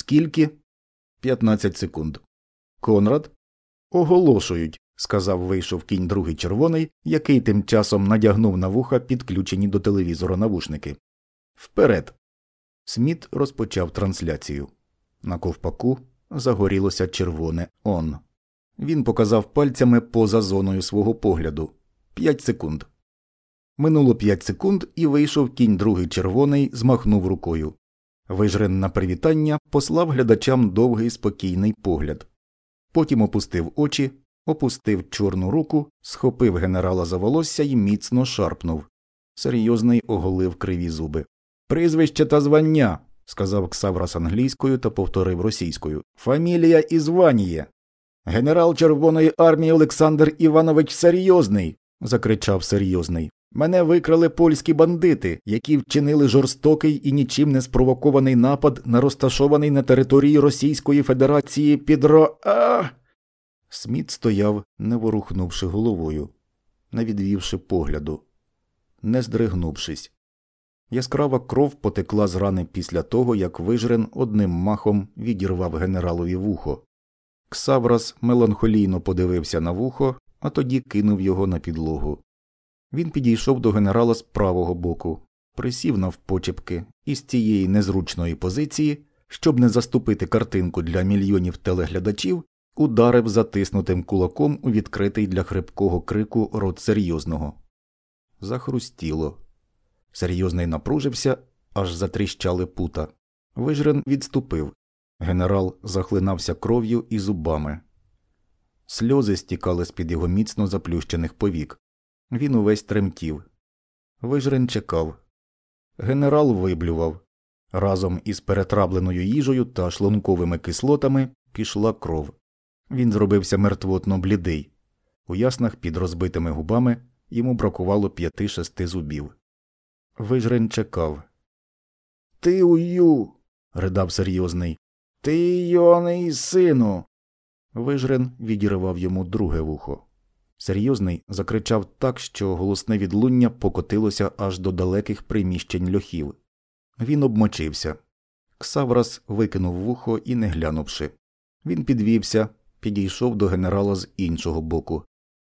Скільки? П'ятнадцять секунд. Конрад? Оголошують, сказав вийшов кінь другий червоний, який тим часом надягнув на вуха підключені до телевізора навушники. Вперед. Сміт розпочав трансляцію. На ковпаку загорілося червоне он. Він показав пальцями поза зоною свого погляду. П'ять секунд. Минуло п'ять секунд, і вийшов кінь другий червоний, змахнув рукою. Вижрен на привітання послав глядачам довгий спокійний погляд. Потім опустив очі, опустив чорну руку, схопив генерала за волосся і міцно шарпнув. Серйозний оголив криві зуби. Прізвище та звання, сказав Ксаврас англійською та повторив російською. Фамілія і званіє. Генерал Червоної армії Олександр Іванович Серйозний. закричав серйозний. Мене викрали польські бандити, які вчинили жорстокий і нічим не спровокований напад на розташований на території Російської Федерації підро. А. Сміт стояв, не ворухнувши головою, не відвівши погляду, не здригнувшись. Яскрава кров потекла з рани після того, як вижрен одним махом відірвав генералові вухо. Ксаврас меланхолійно подивився на вухо, а тоді кинув його на підлогу. Він підійшов до генерала з правого боку, присів навпочепки і з цієї незручної позиції, щоб не заступити картинку для мільйонів телеглядачів, ударив затиснутим кулаком у відкритий для хрипкого крику рот серйозного. Захрустіло. Серйозний напружився, аж затріщали пута. Вижрен відступив. Генерал захлинався кров'ю і зубами. Сльози стікали з під його міцно заплющених повік. Він увесь тремтів. Вижрен чекав. Генерал виблював. Разом із перетрабленою їжею та шлунковими кислотами пішла кров. Він зробився мертвотно блідий. У яснах під розбитими губами йому бракувало п'яти шести зубів. Вижрен чекав. Ти ую. ридав серйозний. Ти йоний сину. Вижрен відірвав йому друге вухо. Серйозний закричав так, що голосне відлуння покотилося аж до далеких приміщень льохів. Він обмочився. Ксаврас викинув вухо і, не глянувши. Він підвівся, підійшов до генерала з іншого боку.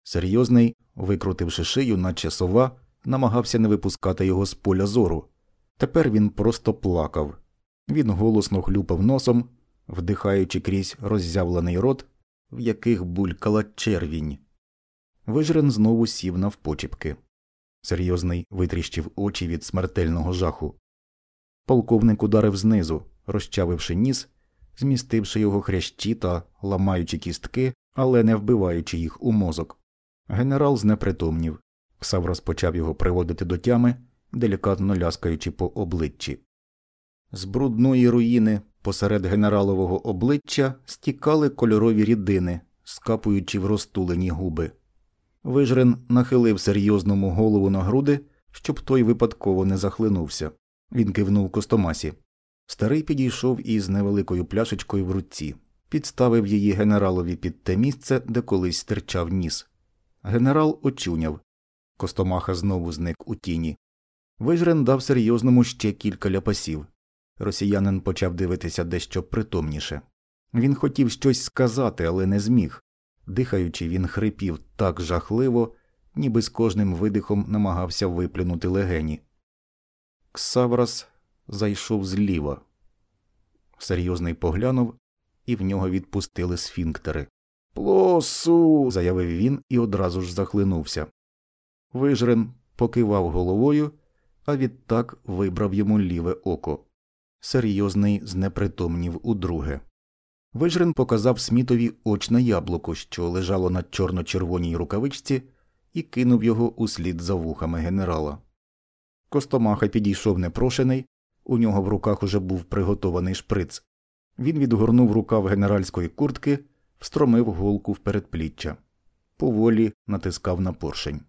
Серйозний, викрутивши шию, наче сова, намагався не випускати його з поля зору. Тепер він просто плакав. Він голосно хлюпав носом, вдихаючи крізь роззявлений рот, в яких булькала червінь. Вижрен знову сів навпочіпки. Серйозний витріщив очі від смертельного жаху. Полковник ударив знизу, розчавивши ніс, змістивши його хрящі та ламаючи кістки, але не вбиваючи їх у мозок. Генерал знепритомнів. Ксав розпочав його приводити до тями, делікатно ляскаючи по обличчі. З брудної руїни посеред генералового обличчя стікали кольорові рідини, скапуючи в розтулені губи. Вижрен нахилив серйозному голову на груди, щоб той випадково не захлинувся. Він кивнув костомасі. Старий підійшов із невеликою пляшечкою в руці, підставив її генералові під те місце, де колись стирчав ніс. Генерал очуняв. Костомаха знову зник у тіні. Вижрен дав серйозному ще кілька ляпасів. Росіянин почав дивитися дещо притомніше. Він хотів щось сказати, але не зміг. Дихаючи, він хрипів так жахливо, ніби з кожним видихом намагався виплюнути легені. Ксаврас зайшов зліва. Серйозний поглянув, і в нього відпустили сфінктери. Плосу. заявив він і одразу ж захлинувся. Вижрен покивав головою, а відтак вибрав йому ліве око. Серйозний знепритомнів удруге. Вижрен показав смітові очне яблуко, що лежало на чорно-червоній рукавичці, і кинув його услід за вухами генерала. Костомаха підійшов непрошений, у нього в руках уже був приготований шприц. Він відгорнув рукав генеральської куртки, встромив голку в передпліччя, поволі натискав на поршень.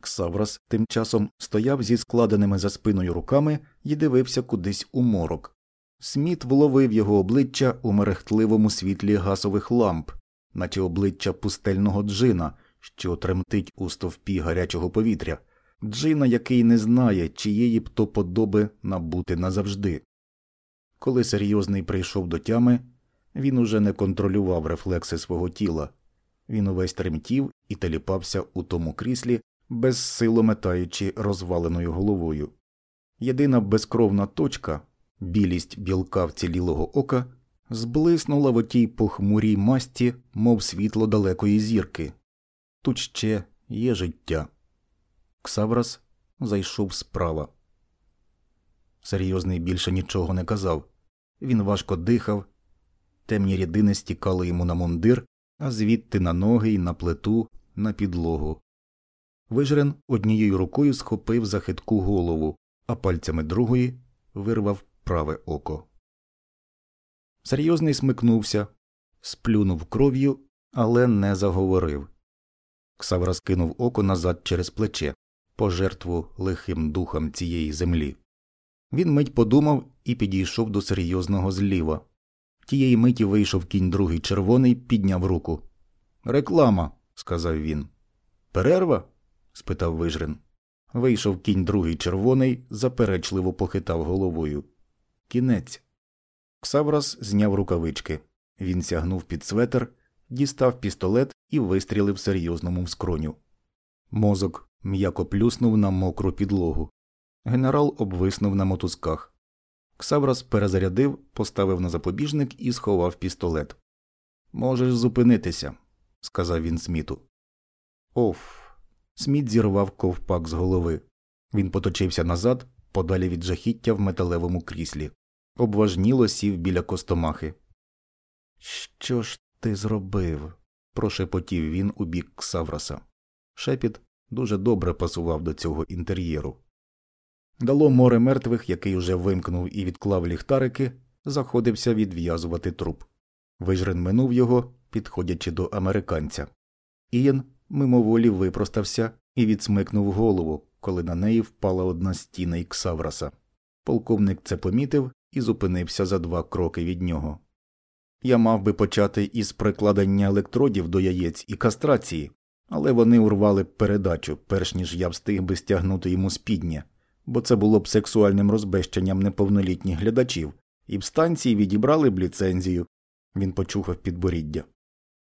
Ксаврас тим часом стояв зі складеними за спиною руками і дивився кудись у морок. Сміт вловив його обличчя у мерехтливому світлі газових ламп, наче обличчя пустельного джина, що тремтить у стовпі гарячого повітря, джина, який не знає, чиєї б то подоби набути назавжди. Коли серйозний прийшов до тями, він уже не контролював рефлекси свого тіла. Він увесь тремтів і теліпався у тому кріслі, безсило метаючи розваленою головою. Єдина безкровна точка, білість білка вцілілого ока, зблиснула в отій похмурій масті, мов світло далекої зірки. Тут ще є життя. Ксаврас зайшов справа. Серйозний більше нічого не казав. Він важко дихав, темні рідини стікали йому на мундир, а звідти на ноги й на плиту, на підлогу. Вижрен однією рукою схопив за хитку голову, а пальцями другої вирвав праве око. Серйозний смикнувся, сплюнув кров'ю, але не заговорив. Ксавра скинув око назад через плече, пожертву лихим духам цієї землі. Він мить подумав і підійшов до серйозного зліва. Тієї миті вийшов кінь другий червоний, підняв руку. Реклама, сказав він. Перерва? спитав Вижрин. Вийшов кінь другий червоний, заперечливо похитав головою. Кінець. Ксаврас зняв рукавички. Він сягнув під светер, дістав пістолет і вистрілив серйозному в скроню. Мозок м'яко плюснув на мокру підлогу. Генерал обвиснув на мотузках. Ксаврас перезарядив, поставив на запобіжник і сховав пістолет. Можеш зупинитися, сказав він Сміту. Оф. Сміт зірвав ковпак з голови. Він поточився назад, подалі від жахіття в металевому кріслі. Обважніло сів біля костомахи. Що ж ти зробив? прошепотів він у бік Ксавраса. Шепіт дуже добре пасував до цього інтер'єру. Дало море мертвих, який уже вимкнув і відклав ліхтарики, заходився відв'язувати труп. Вижрен минув його, підходячи до американця. Ієн мимоволі випростався і відсмикнув голову, коли на неї впала одна стіна Іксавраса. Полковник це помітив і зупинився за два кроки від нього. Я мав би почати із прикладення електродів до яєць і кастрації, але вони урвали передачу, перш ніж я встиг би стягнути йому спідня, бо це було б сексуальним розбещенням неповнолітніх глядачів, і в станції відібрали б ліцензію. Він почухав підборіддя.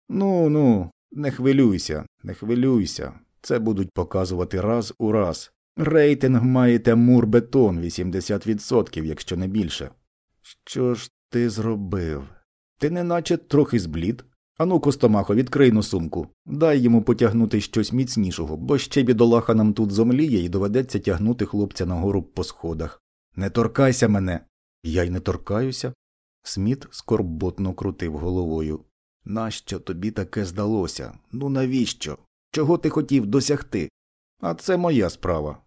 Ну ну, не хвилюйся, не хвилюйся. Це будуть показувати раз у раз. Рейтинг маєте мурбетон 80%, якщо не більше. Що ж ти зробив? Ти неначе трохи зблід. Ану, Костомахо, відкрий на сумку. Дай йому потягнути щось міцнішого, бо ще бідолаха нам тут зомліє і доведеться тягнути хлопця нагору по сходах. Не торкайся мене. Я й не торкаюся. Сміт скорботно крутив головою. Нащо тобі таке здалося? Ну навіщо? Чого ти хотів досягти? А це моя справа.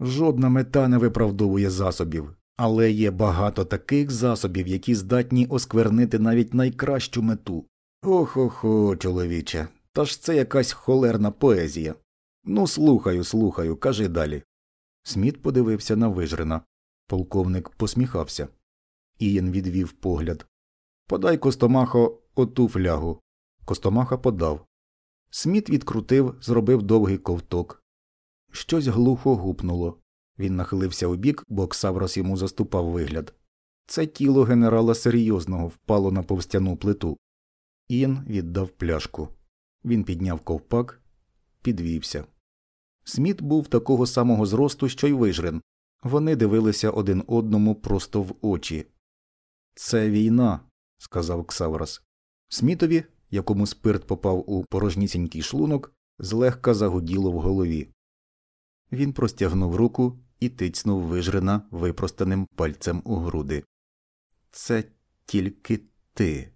Жодна мета не виправдовує засобів, але є багато таких засобів, які здатні осквернити навіть найкращу мету. Ох охо, чоловіче, та ж це якась холерна поезія. Ну, слухаю, слухаю, кажи далі. Сміт подивився на вижрена. Полковник посміхався. Ієн відвів погляд. Подай Костомахо оту флягу. Костомаха подав. Сміт відкрутив, зробив довгий ковток. Щось глухо гупнуло. Він нахилився у бік, бо Ксаврос йому заступав вигляд. Це тіло генерала серйозного впало на повстяну плиту. Ієн віддав пляшку. Він підняв ковпак, підвівся. Сміт був такого самого зросту, що й вижрен. Вони дивилися один одному просто в очі. Це війна, сказав Ксаврос. Смітові, якому спирт попав у порожнісінький шлунок, злегка загуділо в голові. Він простягнув руку і тицнув вижрена випростаним пальцем у груди. Це тільки ти.